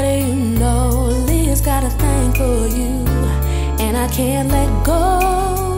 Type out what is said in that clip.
Better you know, Leah's got a thing for you, and I can't let go.